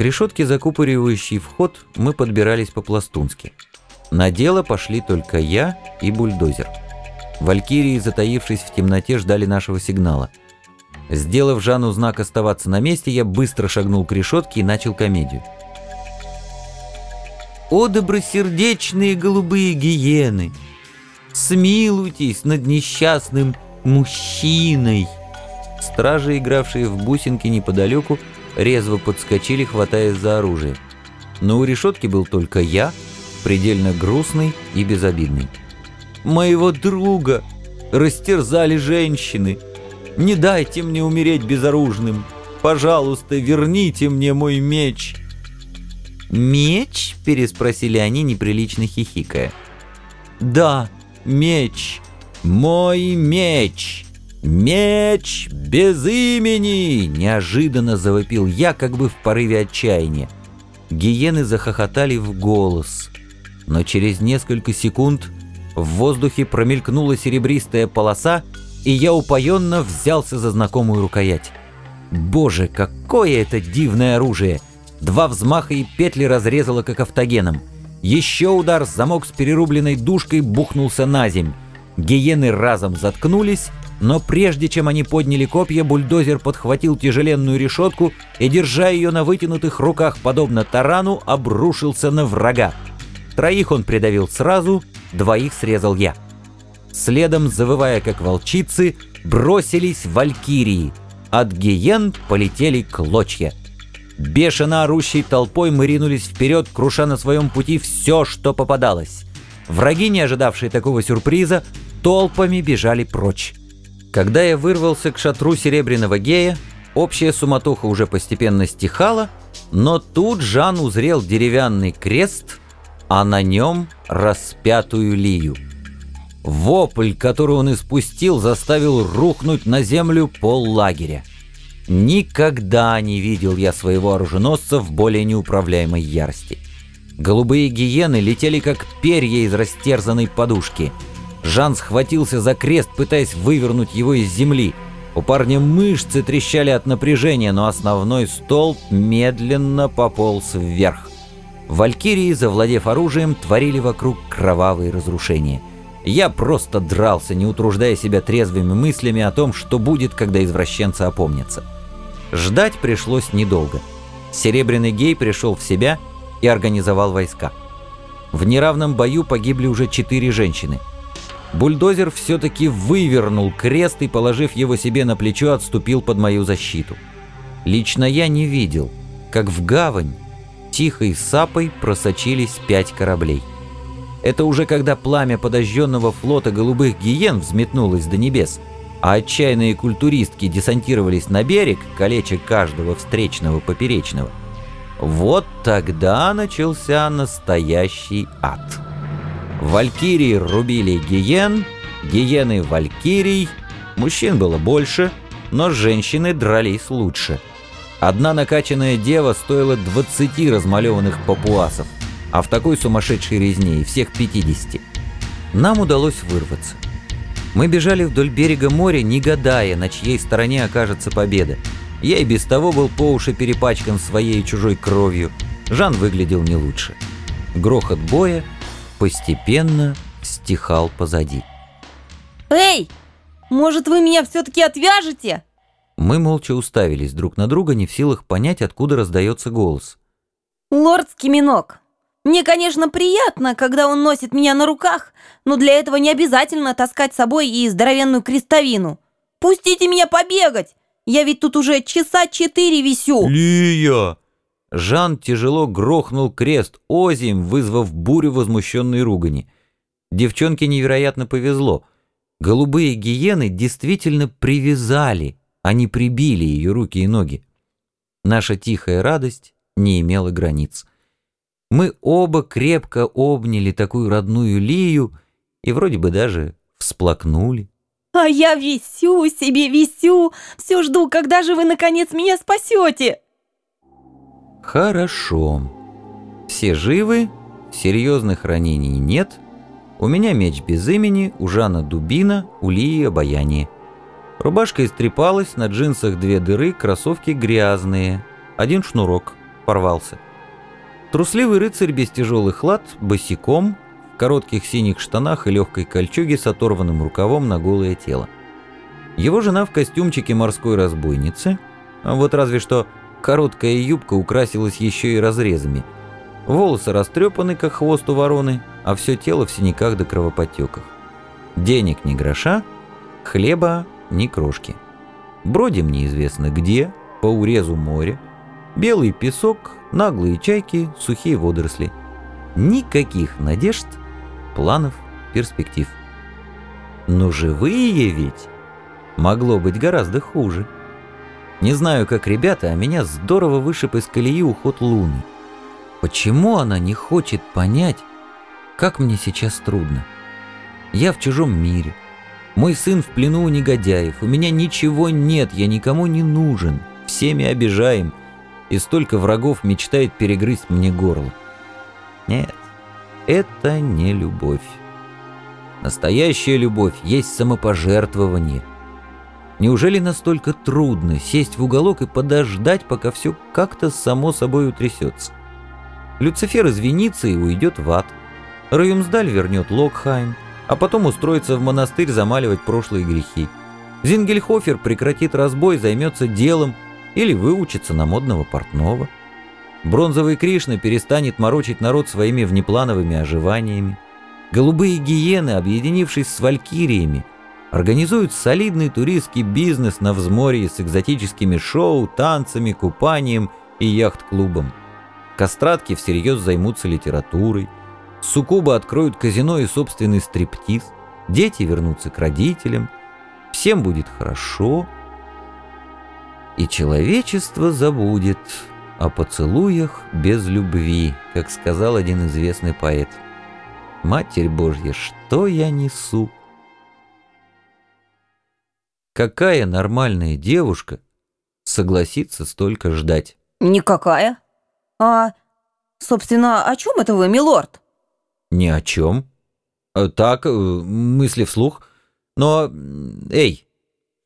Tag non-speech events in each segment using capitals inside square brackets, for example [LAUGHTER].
К решетке, закупоривающей вход, мы подбирались по-пластунски. На дело пошли только я и бульдозер. Валькирии, затаившись в темноте, ждали нашего сигнала. Сделав Жану знак оставаться на месте, я быстро шагнул к решетке и начал комедию. «О, добросердечные голубые гиены! Смилуйтесь над несчастным мужчиной!» Стражи, игравшие в бусинки неподалеку, резво подскочили, хватаясь за оружие. Но у решетки был только я, предельно грустный и безобидный. «Моего друга растерзали женщины. Не дайте мне умереть безоружным. Пожалуйста, верните мне мой меч». «Меч?» – переспросили они, неприлично хихикая. «Да, меч. Мой меч!» «Меч без имени!» – неожиданно завопил я, как бы в порыве отчаяния. Гиены захохотали в голос, но через несколько секунд в воздухе промелькнула серебристая полоса, и я упоенно взялся за знакомую рукоять. Боже, какое это дивное оружие! Два взмаха и петли разрезало как автогеном. Еще удар, замок с перерубленной душкой бухнулся на земь. Гиены разом заткнулись, но прежде чем они подняли копья, бульдозер подхватил тяжеленную решетку и, держа ее на вытянутых руках, подобно тарану, обрушился на врага. Троих он придавил сразу, двоих срезал я. Следом, завывая как волчицы, бросились валькирии. От гиен полетели клочья. Бешено орущей толпой мы ринулись вперед, круша на своем пути все, что попадалось. Враги, не ожидавшие такого сюрприза, толпами бежали прочь. Когда я вырвался к шатру Серебряного Гея, общая суматоха уже постепенно стихала, но тут Жан узрел деревянный крест, а на нем распятую лию. Вопль, который он испустил, заставил рухнуть на землю пол лагеря. Никогда не видел я своего оруженосца в более неуправляемой ярости. Голубые гиены летели как перья из растерзанной подушки — Жан схватился за крест, пытаясь вывернуть его из земли. У парня мышцы трещали от напряжения, но основной столб медленно пополз вверх. Валькирии, завладев оружием, творили вокруг кровавые разрушения. Я просто дрался, не утруждая себя трезвыми мыслями о том, что будет, когда извращенцы опомнятся. Ждать пришлось недолго. Серебряный гей пришел в себя и организовал войска. В неравном бою погибли уже четыре женщины – Бульдозер все-таки вывернул крест и, положив его себе на плечо, отступил под мою защиту. Лично я не видел, как в гавань тихой сапой просочились пять кораблей. Это уже когда пламя подожженного флота голубых гиен взметнулось до небес, а отчаянные культуристки десантировались на берег, калеча каждого встречного поперечного. Вот тогда начался настоящий ад. Валькирии рубили гиен, гиены валькирий. Мужчин было больше, но женщины дрались лучше. Одна накачанная дева стоила 20 размалеванных папуасов, а в такой сумасшедшей резне и всех 50. Нам удалось вырваться. Мы бежали вдоль берега моря, не гадая, на чьей стороне окажется победа. Я и без того был по уши перепачкан своей и чужой кровью. Жан выглядел не лучше. Грохот боя — постепенно стихал позади. «Эй, может вы меня все-таки отвяжете?» Мы молча уставились друг на друга, не в силах понять, откуда раздается голос. «Лорд Скиминок, мне, конечно, приятно, когда он носит меня на руках, но для этого не обязательно таскать с собой и здоровенную крестовину. Пустите меня побегать! Я ведь тут уже часа четыре висю!» «Лия!» Жан тяжело грохнул крест озим, вызвав бурю возмущенной ругани. Девчонке невероятно повезло. Голубые гиены действительно привязали, а не прибили ее руки и ноги. Наша тихая радость не имела границ. Мы оба крепко обняли такую родную Лию и вроде бы даже всплакнули. «А я висю себе, висю, все жду, когда же вы наконец меня спасете!» Хорошо. Все живы, серьезных ранений нет. У меня меч без имени, у Жана дубина, у Лии обаяние. Рубашка истрепалась, на джинсах две дыры, кроссовки грязные. Один шнурок. порвался. Трусливый рыцарь без тяжелых лад, босиком, в коротких синих штанах и легкой кольчуге с оторванным рукавом на голое тело. Его жена в костюмчике морской разбойницы, а вот разве что короткая юбка украсилась еще и разрезами. Волосы растрепаны, как хвост у вороны, а все тело в синяках да кровоподтеках. Денег ни гроша, хлеба ни крошки. Бродим неизвестно где, по урезу моря, белый песок, наглые чайки, сухие водоросли. Никаких надежд, планов, перспектив. Но живые ведь могло быть гораздо хуже. Не знаю, как ребята, а меня здорово вышиб из колеи уход Луны. Почему она не хочет понять, как мне сейчас трудно? Я в чужом мире. Мой сын в плену у негодяев. У меня ничего нет, я никому не нужен. Всеми обижаем. И столько врагов мечтает перегрызть мне горло. Нет, это не любовь. Настоящая любовь есть самопожертвование. Неужели настолько трудно сесть в уголок и подождать, пока все как-то само собой утрясется? Люцифер извинится и уйдет в ад. Раюмсдаль вернет Локхайм, а потом устроится в монастырь замаливать прошлые грехи. Зингельхофер прекратит разбой, займется делом или выучится на модного портного. Бронзовый Кришна перестанет морочить народ своими внеплановыми оживаниями. Голубые гиены, объединившись с валькириями, организуют солидный туристский бизнес на взморье с экзотическими шоу, танцами, купанием и яхт-клубом. Кастратки всерьез займутся литературой. Суккубы откроют казино и собственный стриптиз. Дети вернутся к родителям. Всем будет хорошо. И человечество забудет о поцелуях без любви, как сказал один известный поэт. Матерь Божья, что я несу? Какая нормальная девушка согласится столько ждать? Никакая. А, собственно, о чем это вы, милорд? Ни о чем. Э, так, э, мысли вслух. Но, эй,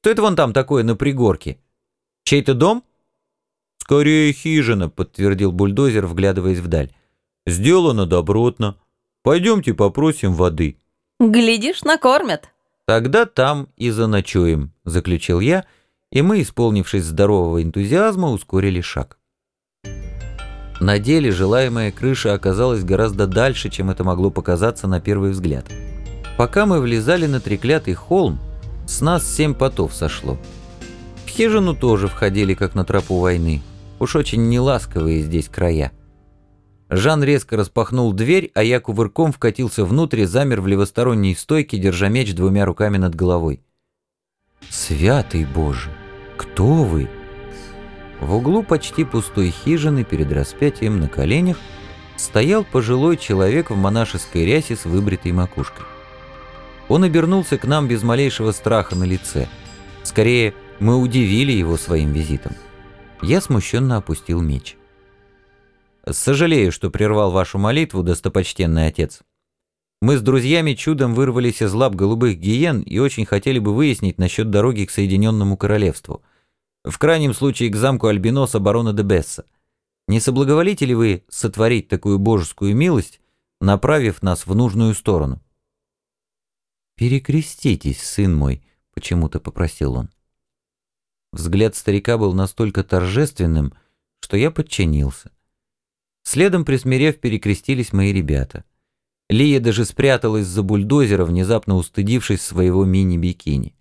что это вон там такое на пригорке? Чей-то дом? Скорее хижина, подтвердил бульдозер, вглядываясь вдаль. Сделано добротно. Пойдемте попросим воды. Глядишь, накормят. Тогда там и заночуем, заключил я, и мы, исполнившись здорового энтузиазма, ускорили шаг. На деле желаемая крыша оказалась гораздо дальше, чем это могло показаться на первый взгляд. Пока мы влезали на треклятый холм, с нас семь потов сошло. В хижину тоже входили, как на тропу войны. Уж очень неласковые здесь края. Жан резко распахнул дверь, а я кувырком вкатился внутрь и замер в левосторонней стойке, держа меч двумя руками над головой. «Святый Боже! Кто вы?» В углу почти пустой хижины перед распятием на коленях стоял пожилой человек в монашеской рясе с выбритой макушкой. Он обернулся к нам без малейшего страха на лице. Скорее, мы удивили его своим визитом. Я смущенно опустил меч. «Сожалею, что прервал вашу молитву, достопочтенный отец. Мы с друзьями чудом вырвались из лап голубых гиен и очень хотели бы выяснить насчет дороги к Соединенному Королевству – в крайнем случае к замку Альбиноса барона де Бесса. Не соблаговолите ли вы сотворить такую божескую милость, направив нас в нужную сторону? «Перекреститесь, сын мой», — почему-то попросил он. Взгляд старика был настолько торжественным, что я подчинился. Следом, присмирев, перекрестились мои ребята. Лия даже спряталась за бульдозера, внезапно устыдившись своего мини-бикини.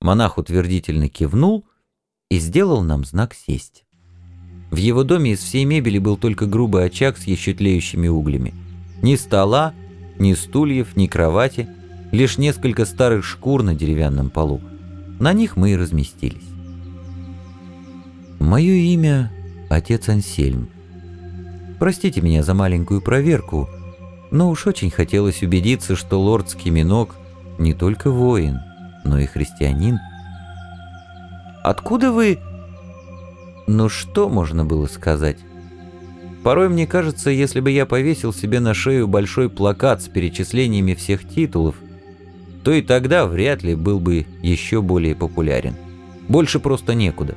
Монах утвердительно кивнул — и сделал нам знак сесть. В его доме из всей мебели был только грубый очаг с еще тлеющими углями. Ни стола, ни стульев, ни кровати, лишь несколько старых шкур на деревянном полу. На них мы и разместились. Мое имя — отец Ансельм. Простите меня за маленькую проверку, но уж очень хотелось убедиться, что лорд Скиминок не только воин, но и христианин — Откуда вы...» Ну что можно было сказать? Порой мне кажется, если бы я повесил себе на шею большой плакат с перечислениями всех титулов, то и тогда вряд ли был бы еще более популярен. Больше просто некуда.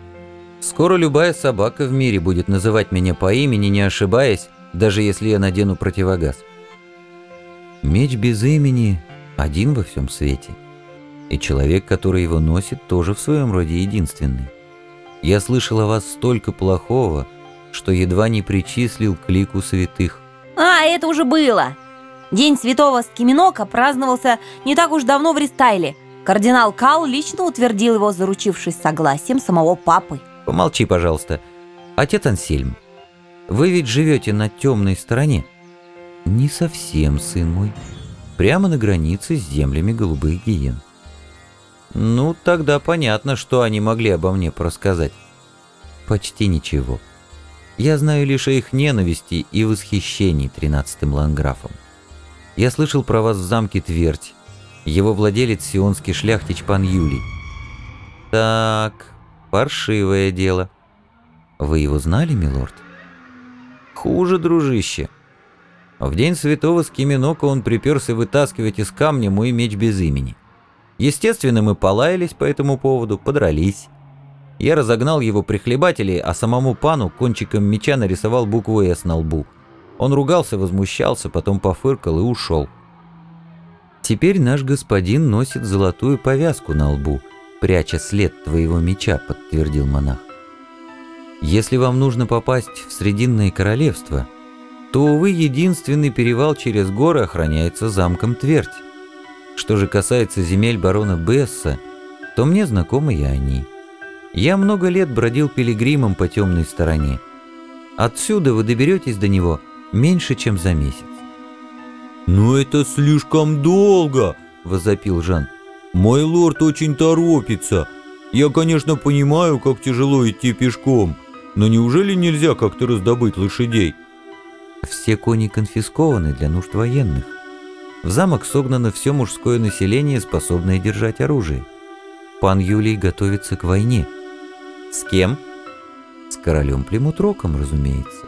Скоро любая собака в мире будет называть меня по имени, не ошибаясь, даже если я надену противогаз. Меч без имени один во всем свете. И человек, который его носит, тоже в своем роде единственный. Я слышал о вас столько плохого, что едва не причислил к лику святых. А, это уже было. День святого Скиминока праздновался не так уж давно в Ристайле. Кардинал Кал лично утвердил его, заручившись согласием самого папы. Помолчи, пожалуйста. Отец Ансельм, вы ведь живете на темной стороне. Не совсем, сын мой. Прямо на границе с землями голубых гиен. Ну, тогда понятно, что они могли обо мне порассказать. Почти ничего. Я знаю лишь о их ненависти и восхищении тринадцатым ланграфом. Я слышал про вас в замке Твердь. Его владелец сионский шляхтич пан Юлий. Так, паршивое дело. Вы его знали, милорд? Хуже, дружище. В день святого Скиминока он приперся вытаскивать из камня мой меч без имени. Естественно, мы полаялись по этому поводу, подрались. Я разогнал его прихлебателей, а самому пану кончиком меча нарисовал букву «С» на лбу. Он ругался, возмущался, потом пофыркал и ушел. Теперь наш господин носит золотую повязку на лбу, пряча след твоего меча, подтвердил монах. Если вам нужно попасть в Срединное королевство, то, увы, единственный перевал через горы охраняется замком Твердь. Что же касается земель барона Бесса, то мне знакомы и они. Я много лет бродил пилигримом по темной стороне. Отсюда вы доберетесь до него меньше, чем за месяц. «Но это слишком долго!» – возопил Жан. «Мой лорд очень торопится. Я, конечно, понимаю, как тяжело идти пешком, но неужели нельзя как-то раздобыть лошадей?» Все кони конфискованы для нужд военных. В замок согнано все мужское население, способное держать оружие. Пан Юлий готовится к войне. С кем? С королем Племутроком, разумеется.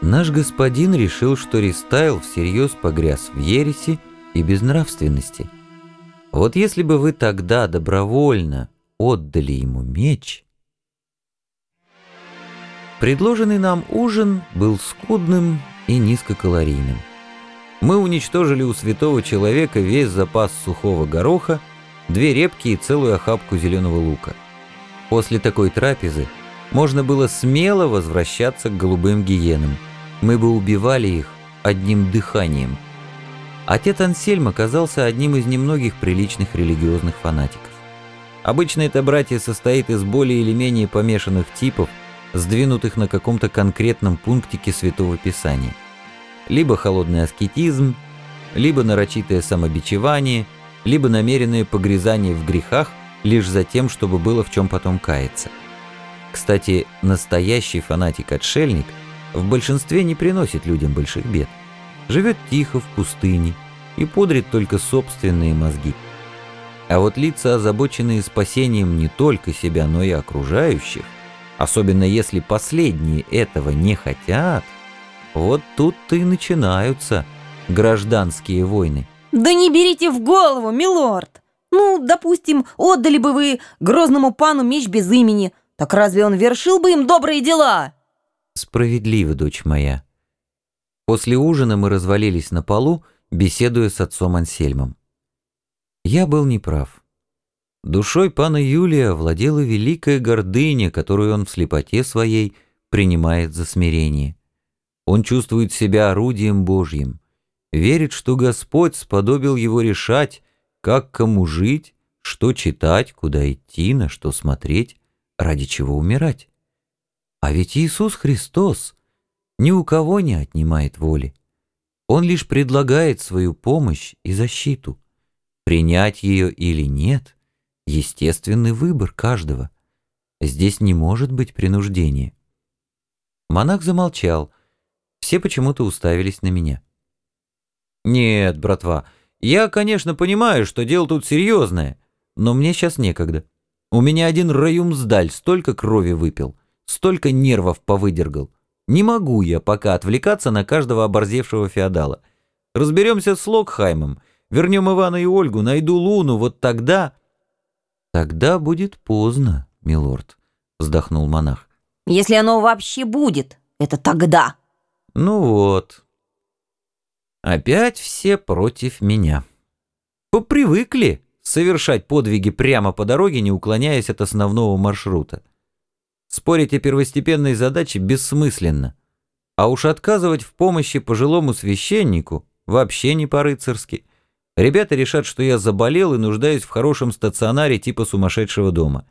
Наш господин решил, что Ристайл всерьез погряз в ереси и безнравственности. Вот если бы вы тогда добровольно отдали ему меч... Предложенный нам ужин был скудным и низкокалорийным. Мы уничтожили у святого человека весь запас сухого гороха, две репки и целую охапку зеленого лука. После такой трапезы можно было смело возвращаться к голубым гиенам. Мы бы убивали их одним дыханием. Отец Ансельм оказался одним из немногих приличных религиозных фанатиков. Обычно это братья состоит из более или менее помешанных типов, сдвинутых на каком-то конкретном пунктике Святого Писания либо холодный аскетизм, либо нарочитое самобичевание, либо намеренное погрязание в грехах лишь за тем, чтобы было в чем потом каяться. Кстати, настоящий фанатик-отшельник в большинстве не приносит людям больших бед. Живет тихо в пустыне и пудрит только собственные мозги. А вот лица, озабоченные спасением не только себя, но и окружающих, особенно если последние этого не хотят, вот тут-то и начинаются гражданские войны. Да не берите в голову, милорд! Ну, допустим, отдали бы вы грозному пану меч без имени, так разве он вершил бы им добрые дела? Справедливо, дочь моя. После ужина мы развалились на полу, беседуя с отцом Ансельмом. Я был неправ. Душой пана Юлия владела великая гордыня, которую он в слепоте своей принимает за смирение. Он чувствует себя орудием Божьим, верит, что Господь сподобил его решать, как кому жить, что читать, куда идти, на что смотреть, ради чего умирать. А ведь Иисус Христос ни у кого не отнимает воли. Он лишь предлагает свою помощь и защиту. Принять ее или нет — естественный выбор каждого. Здесь не может быть принуждения. Монах замолчал — все почему-то уставились на меня. «Нет, братва, я, конечно, понимаю, что дело тут серьезное, но мне сейчас некогда. У меня один раюмсдаль столько крови выпил, столько нервов повыдергал. Не могу я пока отвлекаться на каждого оборзевшего феодала. Разберемся с Локхаймом, вернем Ивана и Ольгу, найду Луну, вот тогда...» «Тогда будет поздно, милорд», вздохнул монах. Если оно вообще будет, это тогда. Ну вот. Опять все против меня. Попривыкли совершать подвиги прямо по дороге, не уклоняясь от основного маршрута. Спорить о первостепенной задаче бессмысленно. А уж отказывать в помощи пожилому священнику вообще не по-рыцарски. Ребята решат, что я заболел и нуждаюсь в хорошем стационаре типа сумасшедшего дома.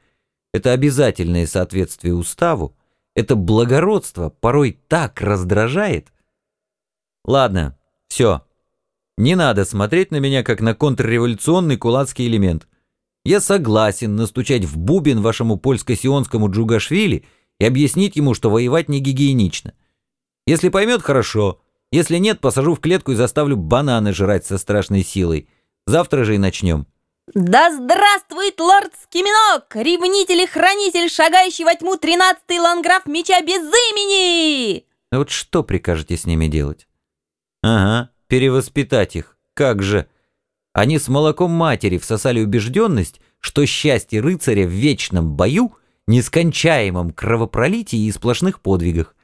Это обязательное соответствие уставу, это благородство порой так раздражает. Ладно, все. Не надо смотреть на меня, как на контрреволюционный кулацкий элемент. Я согласен настучать в бубен вашему польско-сионскому Джугашвили и объяснить ему, что воевать не гигиенично. Если поймет, хорошо. Если нет, посажу в клетку и заставлю бананы жрать со страшной силой. Завтра же и начнем. Да здравствует лорд Скиминок, ревнитель и хранитель, шагающий во тьму тринадцатый ланграф меча без имени! Вот что прикажете с ними делать? Ага, перевоспитать их. Как же? Они с молоком матери всосали убежденность, что счастье рыцаря в вечном бою, нескончаемом кровопролитии и сплошных подвигах.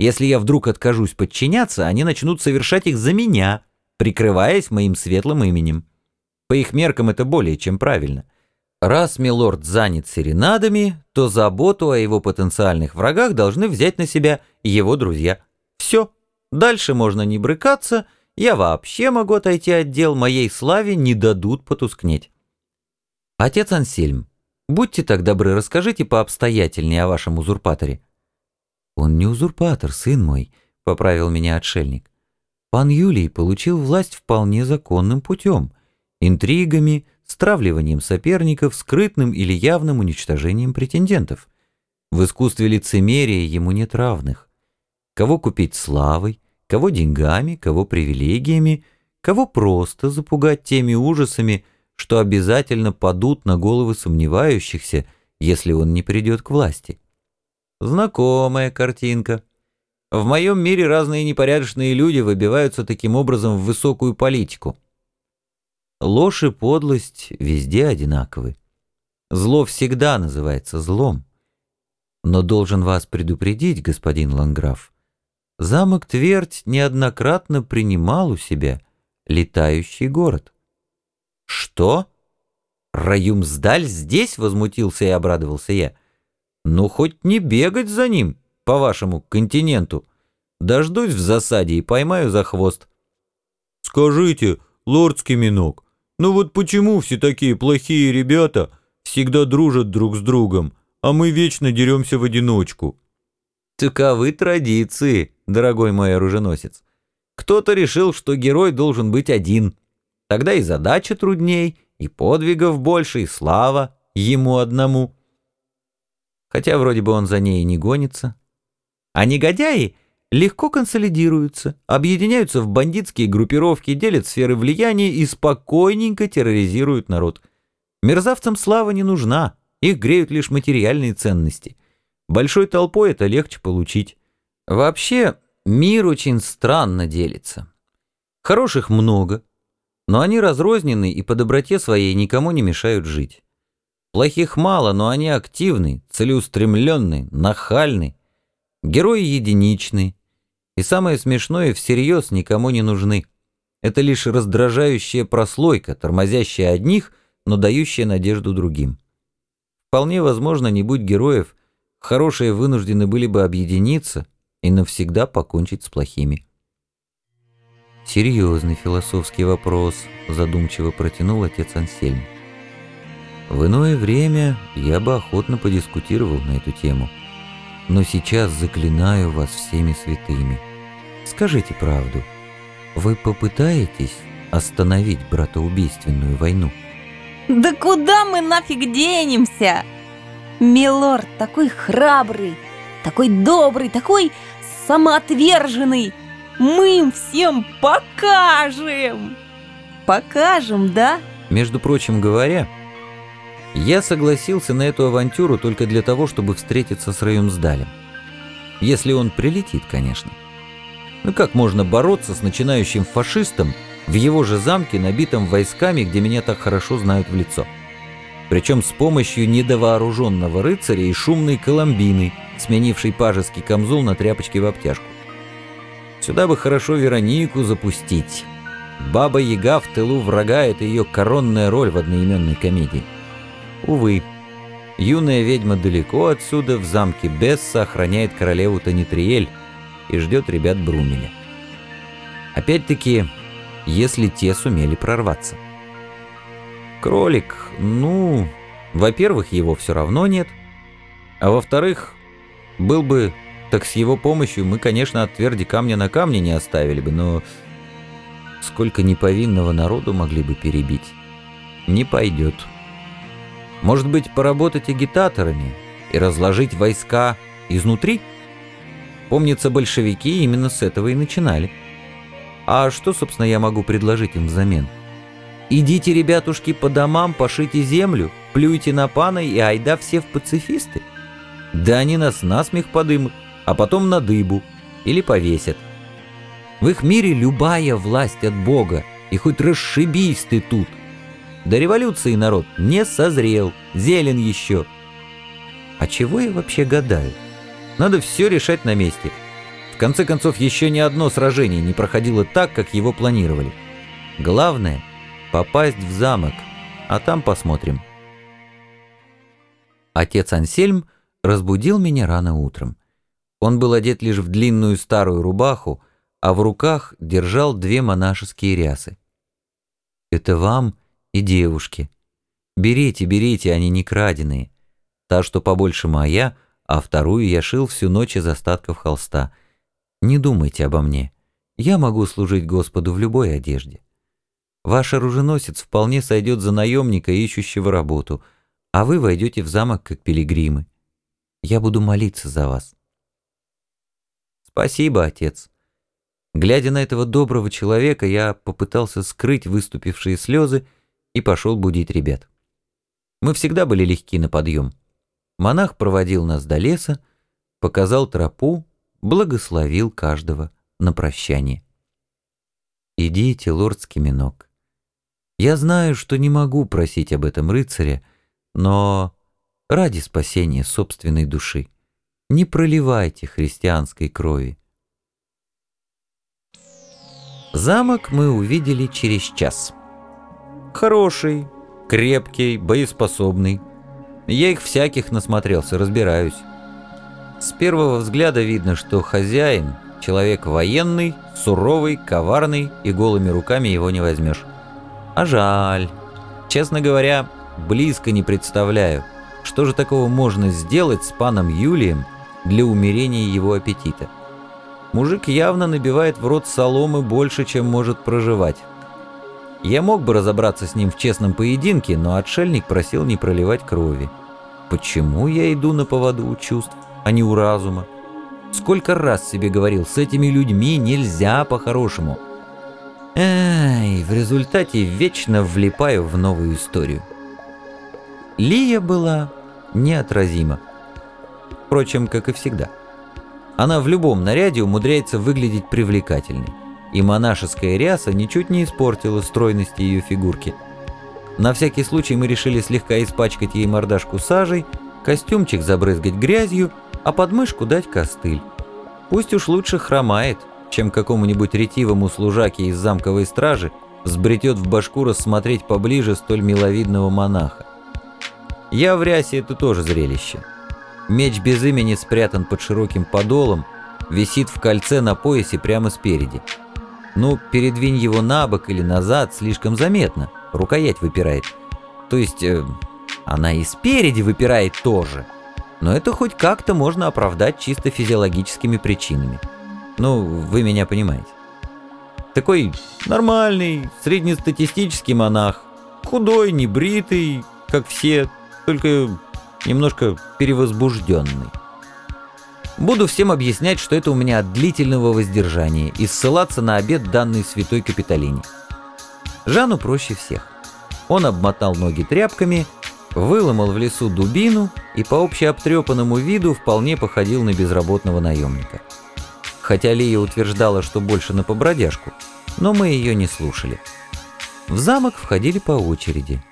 Если я вдруг откажусь подчиняться, они начнут совершать их за меня, прикрываясь моим светлым именем. По их меркам это более чем правильно. Раз милорд занят серенадами, то заботу о его потенциальных врагах должны взять на себя его друзья. Все. Дальше можно не брыкаться, я вообще могу отойти от дел, моей славе не дадут потускнеть. Отец Ансельм, будьте так добры, расскажите пообстоятельнее о вашем узурпаторе. «Он не узурпатор, сын мой», — поправил меня отшельник. «Пан Юлий получил власть вполне законным путем, интригами, стравливанием соперников, скрытным или явным уничтожением претендентов. В искусстве лицемерия ему нет равных. Кого купить славой, кого деньгами, кого привилегиями, кого просто запугать теми ужасами, что обязательно падут на головы сомневающихся, если он не придет к власти. Знакомая картинка. В моем мире разные непорядочные люди выбиваются таким образом в высокую политику. Ложь и подлость везде одинаковы. Зло всегда называется злом. Но должен вас предупредить, господин Ланграф, замок Твердь неоднократно принимал у себя летающий город. Что? Раюмсдаль здесь? Возмутился и обрадовался я. Ну, хоть не бегать за ним по вашему континенту. Дождусь в засаде и поймаю за хвост. Скажите, лорд Скиминок, ну вот почему все такие плохие ребята всегда дружат друг с другом, а мы вечно деремся в одиночку? Таковы традиции, дорогой мой оруженосец. Кто-то решил, что герой должен быть один. Тогда и задача трудней, и подвигов больше, и слава ему одному хотя вроде бы он за ней не гонится. А негодяи легко консолидируются, объединяются в бандитские группировки, делят сферы влияния и спокойненько терроризируют народ. Мерзавцам слава не нужна, их греют лишь материальные ценности. Большой толпой это легче получить. Вообще, мир очень странно делится. Хороших много, но они разрознены и по доброте своей никому не мешают жить. Плохих мало, но они активны, целеустремленны, нахальны. Герои единичны. И самое смешное, всерьез никому не нужны. Это лишь раздражающая прослойка, тормозящая одних, но дающая надежду другим. Вполне возможно, не будь героев, хорошие вынуждены были бы объединиться и навсегда покончить с плохими. «Серьезный философский вопрос», — задумчиво протянул отец Ансельм. В иное время я бы охотно подискутировал на эту тему. Но сейчас заклинаю вас всеми святыми. Скажите правду. Вы попытаетесь остановить братоубийственную войну? Да куда мы нафиг денемся? Милорд такой храбрый, такой добрый, такой самоотверженный. Мы им всем покажем. Покажем, да? Между прочим говоря, я согласился на эту авантюру только для того, чтобы встретиться с Раюмсдалем. Если он прилетит, конечно. Ну как можно бороться с начинающим фашистом в его же замке, набитом войсками, где меня так хорошо знают в лицо? Причем с помощью недовооруженного рыцаря и шумной коломбины, сменившей пажеский камзол на тряпочки в обтяжку. Сюда бы хорошо Веронику запустить. Баба-яга в тылу врага — это ее коронная роль в одноименной комедии. Увы, юная ведьма далеко отсюда, в замке Бесса, охраняет королеву Танитриэль и ждет ребят Брумеля. Опять-таки, если те сумели прорваться. Кролик, ну, во-первых, его все равно нет, а во-вторых, был бы, так с его помощью мы, конечно, от тверди камня на камне не оставили бы, но сколько неповинного народу могли бы перебить. Не пойдет. Может быть, поработать агитаторами и разложить войска изнутри? Помнится, большевики именно с этого и начинали. А что, собственно, я могу предложить им взамен? Идите, ребятушки, по домам, пошите землю, плюйте на пана и айда все в пацифисты. Да они нас насмех подымут, а потом на дыбу или повесят. В их мире любая власть от Бога, и хоть расшибись ты тут. До революции народ не созрел, зелен еще. А чего я вообще гадаю? Надо все решать на месте. В конце концов, еще ни одно сражение не проходило так, как его планировали. Главное — попасть в замок, а там посмотрим. Отец Ансельм разбудил меня рано утром. Он был одет лишь в длинную старую рубаху, а в руках держал две монашеские рясы. «Это вам и девушке. Берите, берите, они не краденые. Та, что побольше моя, а вторую я шил всю ночь из остатков холста. Не думайте обо мне. Я могу служить Господу в любой одежде. Ваш оруженосец вполне сойдет за наемника, ищущего работу, а вы войдете в замок как пилигримы. Я буду молиться за вас. Спасибо, отец. Глядя на этого доброго человека, я попытался скрыть выступившие слезы и пошел будить ребят. Мы всегда были легки на подъем. Монах проводил нас до леса, показал тропу, благословил каждого на прощание. «Идите, лорд Скиминок. Я знаю, что не могу просить об этом рыцаря, но ради спасения собственной души не проливайте христианской крови. Замок мы увидели через час. Хороший, крепкий, боеспособный. Я их всяких насмотрелся, разбираюсь. С первого взгляда видно, что хозяин — человек военный, суровый, коварный, и голыми руками его не возьмешь. А жаль. Честно говоря, близко не представляю, что же такого можно сделать с паном Юлием для умерения его аппетита. Мужик явно набивает в рот соломы больше, чем может проживать. Я мог бы разобраться с ним в честном поединке, но отшельник просил не проливать крови. Почему я иду на поводу у чувств, а не у разума? Сколько раз себе говорил, с этими людьми нельзя по-хорошему. Эй, в результате вечно влипаю в новую историю. Лия была неотразима. Впрочем, как и всегда. Она в любом наряде умудряется выглядеть привлекательной и монашеская ряса ничуть не испортила стройности ее фигурки. На всякий случай мы решили слегка испачкать ей мордашку сажей, костюмчик забрызгать грязью, а подмышку дать костыль. Пусть уж лучше хромает, чем какому-нибудь ретивому служаке из замковой стражи взбретет в башку рассмотреть поближе столь миловидного монаха. Я в рясе это тоже зрелище. Меч без имени спрятан под широким подолом, висит в кольце на поясе прямо спереди. Ну, передвинь его на бок или назад, слишком заметно. Рукоять выпирает. То есть, э, она и спереди выпирает тоже. Но это хоть как-то можно оправдать чисто физиологическими причинами. Ну, вы меня понимаете. Такой нормальный, среднестатистический монах. Худой, небритый, как все, только немножко перевозбужденный. Буду всем объяснять, что это у меня от длительного воздержания и ссылаться на обед данной святой Капитолине. Жану проще всех. Он обмотал ноги тряпками, выломал в лесу дубину и по общеобтрепанному виду вполне походил на безработного наемника. Хотя Лия утверждала, что больше на побродяжку, но мы ее не слушали. В замок входили по очереди.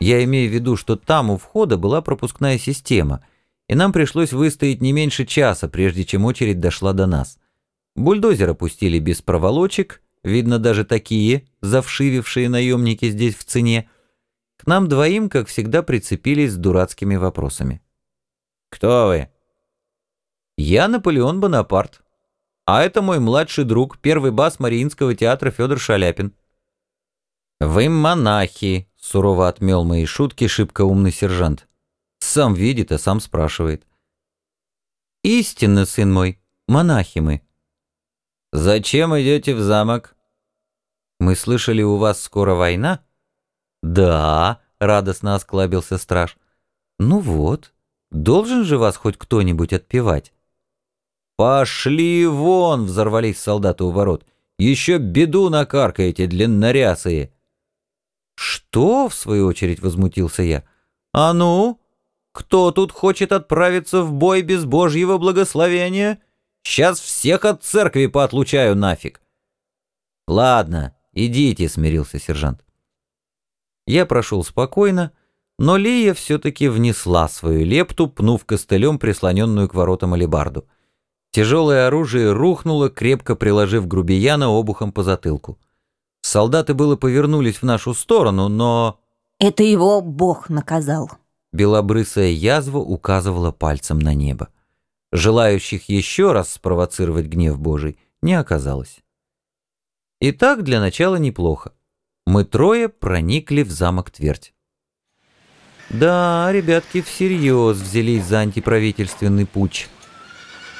Я имею в виду, что там у входа была пропускная система, и нам пришлось выстоять не меньше часа, прежде чем очередь дошла до нас. Бульдозер опустили без проволочек, видно даже такие, завшивившие наемники здесь в цене. К нам двоим, как всегда, прицепились с дурацкими вопросами. «Кто вы?» «Я Наполеон Бонапарт. А это мой младший друг, первый бас Мариинского театра Федор Шаляпин». «Вы монахи», — сурово отмел мои шутки шибко умный сержант. Сам видит, а сам спрашивает. «Истинно, сын мой, монахи мы». «Зачем идете в замок?» «Мы слышали, у вас скоро война?» «Да», — радостно осклабился страж. «Ну вот, должен же вас хоть кто-нибудь отпевать». «Пошли вон!» — взорвались солдаты у ворот. «Еще беду накаркаете, длиннорясые!» «Что?» — в свою очередь возмутился я. «А ну? Кто тут хочет отправиться в бой без божьего благословения? Сейчас всех от церкви поотлучаю нафиг!» «Ладно, идите», — смирился сержант. Я прошел спокойно, но Лия все-таки внесла свою лепту, пнув костылем прислоненную к воротам алебарду. Тяжелое оружие рухнуло, крепко приложив грубияна обухом по затылку. Солдаты было повернулись в нашу сторону, но... Это его Бог наказал. Белобрысая язва указывала пальцем на небо. Желающих еще раз спровоцировать гнев Божий не оказалось. И так для начала неплохо. Мы трое проникли в замок Твердь. Да, ребятки всерьез взялись за антиправительственный путь.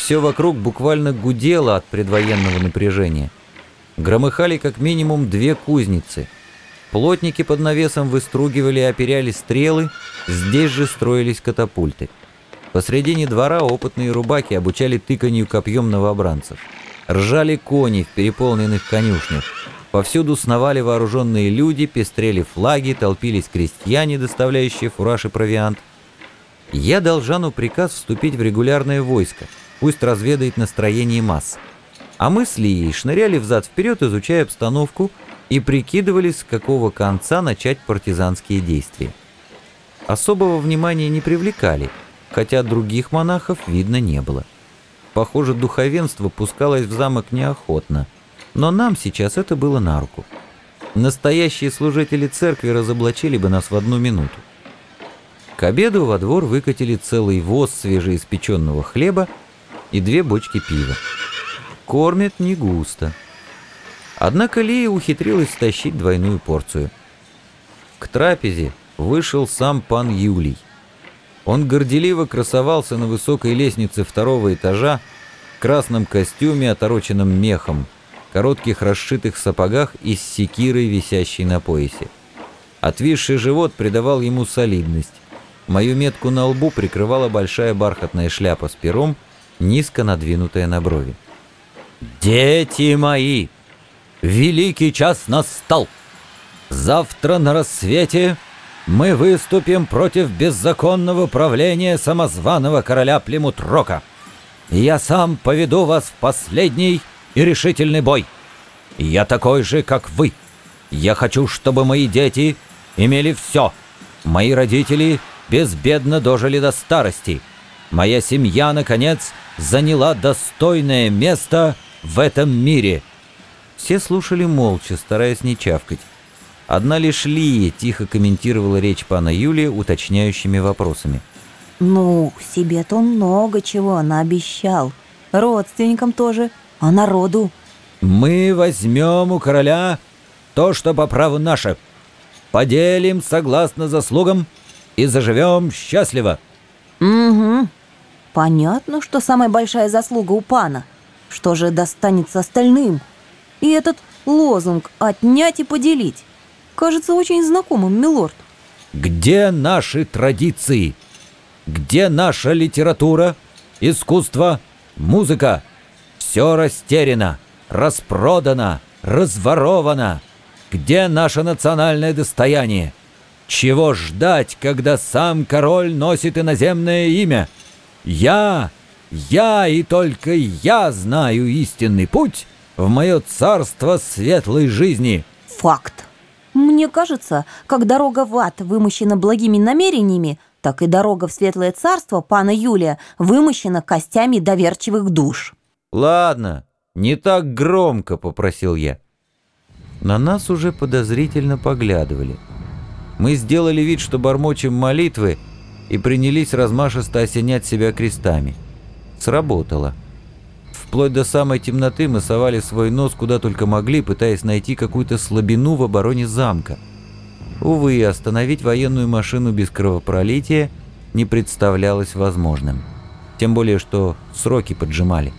Все вокруг буквально гудело от предвоенного напряжения. Громыхали как минимум две кузницы. Плотники под навесом выстругивали и оперяли стрелы, здесь же строились катапульты. Посредине двора опытные рубаки обучали тыканью копьем новобранцев. Ржали кони в переполненных конюшнях. Повсюду сновали вооруженные люди, пестрели флаги, толпились крестьяне, доставляющие фураж и провиант. Я дал Жану приказ вступить в регулярное войско, пусть разведает настроение масс а мы с Лией шныряли взад-вперед, изучая обстановку и прикидывали, с какого конца начать партизанские действия. Особого внимания не привлекали, хотя других монахов видно не было. Похоже, духовенство пускалось в замок неохотно, но нам сейчас это было на руку. Настоящие служители церкви разоблачили бы нас в одну минуту. К обеду во двор выкатили целый воз свежеиспеченного хлеба и две бочки пива. Кормят не густо. Однако Лия ухитрилась стащить двойную порцию. К трапезе вышел сам пан Юлий. Он горделиво красовался на высокой лестнице второго этажа в красном костюме, отороченном мехом, коротких расшитых сапогах и с секирой, висящей на поясе. Отвисший живот придавал ему солидность. Мою метку на лбу прикрывала большая бархатная шляпа с пером, низко надвинутая на брови. «Дети мои, великий час настал. Завтра на рассвете мы выступим против беззаконного правления самозваного короля Племутрока. Я сам поведу вас в последний и решительный бой. Я такой же, как вы. Я хочу, чтобы мои дети имели все. Мои родители безбедно дожили до старости. Моя семья, наконец, заняла достойное место в этом мире!» Все слушали молча, стараясь не чавкать. Одна лишь Лия тихо комментировала речь пана Юлия уточняющими вопросами. «Ну, себе-то он много чего наобещал. Родственникам тоже, а народу?» «Мы возьмем у короля то, что по праву наше. Поделим согласно заслугам и заживем счастливо». «Угу. Понятно, что самая большая заслуга у пана. Что же достанется остальным? И этот лозунг «отнять и поделить» кажется очень знакомым, милорд. Где наши традиции? Где наша литература, искусство, музыка? Все растеряно, распродано, разворовано. Где наше национальное достояние? Чего ждать, когда сам король носит иноземное имя? Я я и только я знаю истинный путь в мое царство светлой жизни. Факт. Мне кажется, как дорога в ад вымощена благими намерениями, так и дорога в светлое царство пана Юлия вымощена костями доверчивых душ. «Ладно, не так громко», — попросил я. На нас уже подозрительно поглядывали. Мы сделали вид, что бормочем молитвы, и принялись размашисто осенять себя крестами. Сработало. Вплоть до самой темноты мы совали свой нос куда только могли, пытаясь найти какую-то слабину в обороне замка. Увы, остановить военную машину без кровопролития не представлялось возможным. Тем более, что сроки поджимали.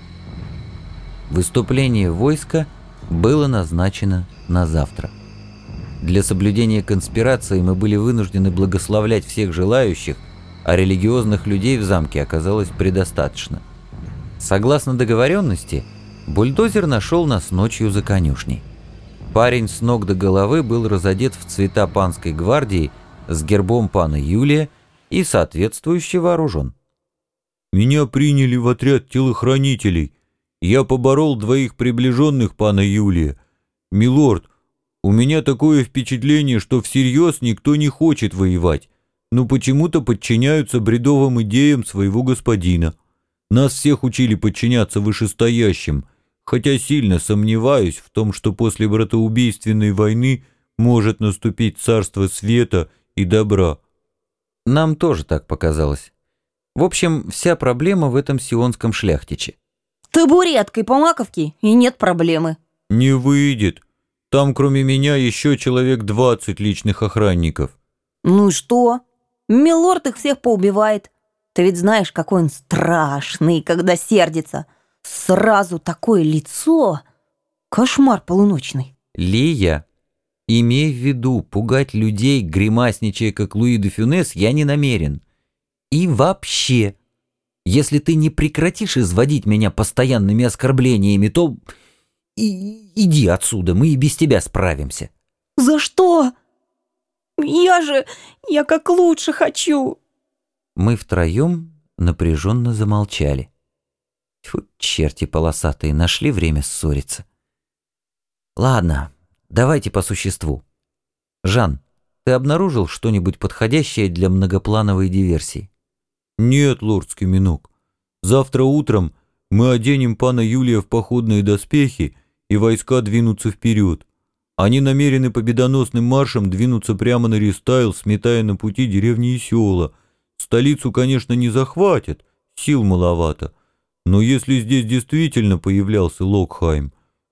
Выступление войска было назначено на завтра. Для соблюдения конспирации мы были вынуждены благословлять всех желающих, а религиозных людей в замке оказалось предостаточно. Согласно договоренности, бульдозер нашел нас ночью за конюшней. Парень с ног до головы был разодет в цвета панской гвардии с гербом пана Юлия и соответствующе вооружен. «Меня приняли в отряд телохранителей. Я поборол двоих приближенных пана Юлия. Милорд, у меня такое впечатление, что всерьез никто не хочет воевать, но почему-то подчиняются бредовым идеям своего господина». Нас всех учили подчиняться вышестоящим, хотя сильно сомневаюсь в том, что после братоубийственной войны может наступить царство света и добра. Нам тоже так показалось. В общем, вся проблема в этом сионском шляхтиче. Табуреткой по маковке и нет проблемы. Не выйдет. Там кроме меня еще человек двадцать личных охранников. Ну и что? Милорд их всех поубивает. Ты ведь знаешь, какой он страшный, когда сердится. Сразу такое лицо. Кошмар полуночный. Лия, имей в виду, пугать людей, гримасничая, как Луи де Фюнес, я не намерен. И вообще, если ты не прекратишь изводить меня постоянными оскорблениями, то и, иди отсюда, мы и без тебя справимся. За что? Я же, я как лучше хочу. Мы втроем напряженно замолчали. Тьфу, черти полосатые, нашли время ссориться. Ладно, давайте по существу. Жан, ты обнаружил что-нибудь подходящее для многоплановой диверсии? Нет, лордский минок. Завтра утром мы оденем пана Юлия в походные доспехи, и войска двинутся вперед. Они намерены победоносным маршем двинуться прямо на Ристайл, сметая на пути деревни и села — Столицу, конечно, не захватят, сил маловато. Но если здесь действительно появлялся Локхайм,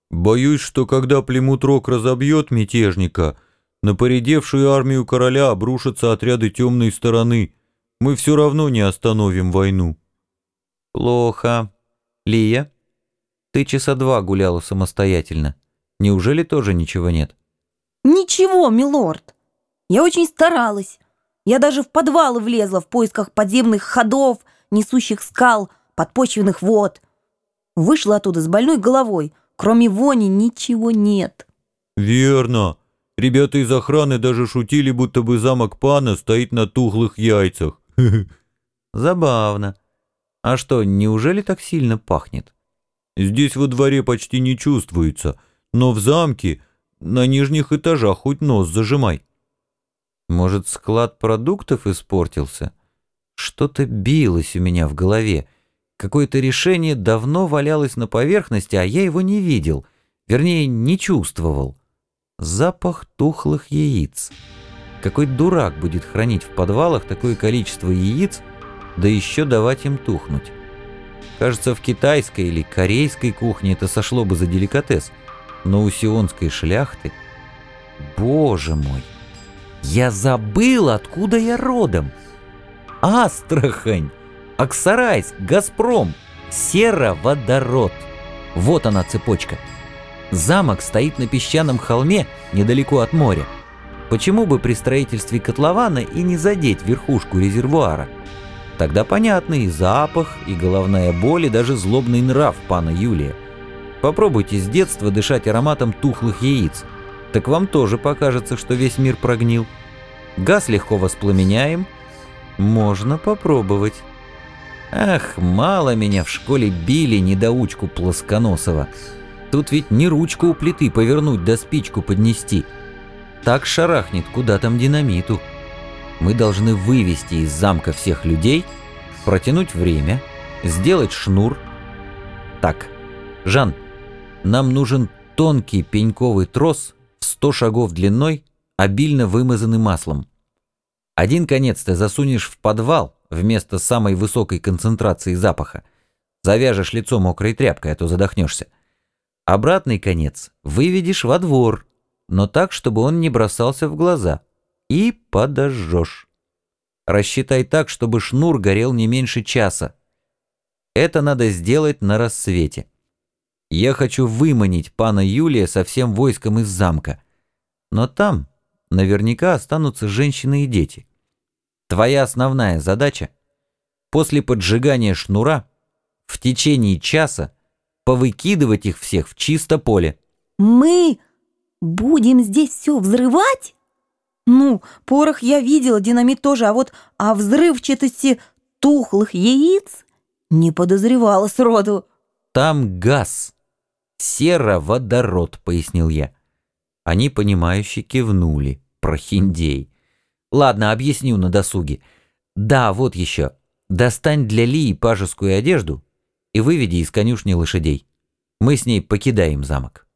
боюсь, что когда Племутрок разобьет мятежника, на поредевшую армию короля обрушатся отряды темной стороны. Мы все равно не остановим войну. Плохо. Лия, ты часа два гуляла самостоятельно. Неужели тоже ничего нет? Ничего, милорд. Я очень старалась. Я даже в подвалы влезла в поисках подземных ходов, несущих скал, подпочвенных вод. Вышла оттуда с больной головой. Кроме вони ничего нет. Верно. Ребята из охраны даже шутили, будто бы замок пана стоит на тухлых яйцах. [LAUGHS] Забавно. А что, неужели так сильно пахнет? Здесь во дворе почти не чувствуется, но в замке на нижних этажах хоть нос зажимай. Может, склад продуктов испортился? Что-то билось у меня в голове. Какое-то решение давно валялось на поверхности, а я его не видел. Вернее, не чувствовал. Запах тухлых яиц. Какой дурак будет хранить в подвалах такое количество яиц, да еще давать им тухнуть? Кажется, в китайской или корейской кухне это сошло бы за деликатес, но у сионской шляхты... Боже мой! Я забыл, откуда я родом. Астрахань, Аксарайск, Газпром, сероводород. Вот она цепочка. Замок стоит на песчаном холме недалеко от моря. Почему бы при строительстве котлована и не задеть верхушку резервуара? Тогда понятно и запах, и головная боль, и даже злобный нрав пана Юлия. Попробуйте с детства дышать ароматом тухлых яиц – так вам тоже покажется, что весь мир прогнил. Газ легко воспламеняем. Можно попробовать. Ах, мало меня в школе били недоучку плосконосого. Тут ведь не ручку у плиты повернуть да спичку поднести. Так шарахнет, куда там динамиту. Мы должны вывести из замка всех людей, протянуть время, сделать шнур. Так, Жан, нам нужен тонкий пеньковый трос в 100 шагов длиной, обильно вымазанный маслом. Один конец ты засунешь в подвал вместо самой высокой концентрации запаха. Завяжешь лицо мокрой тряпкой, а то задохнешься. Обратный конец выведешь во двор, но так, чтобы он не бросался в глаза. И подожжешь. Рассчитай так, чтобы шнур горел не меньше часа. Это надо сделать на рассвете. Я хочу выманить пана Юлия со всем войском из замка. Но там наверняка останутся женщины и дети. Твоя основная задача — после поджигания шнура в течение часа повыкидывать их всех в чисто поле. Мы будем здесь все взрывать? Ну, порох я видела, динамит тоже, а вот о взрывчатости тухлых яиц не подозревала сроду. Там газ. Сероводород, пояснил я. Они, понимающе кивнули. Прохиндей. Ладно, объясню на досуге. Да, вот еще. Достань для Лии пажескую одежду и выведи из конюшни лошадей. Мы с ней покидаем замок.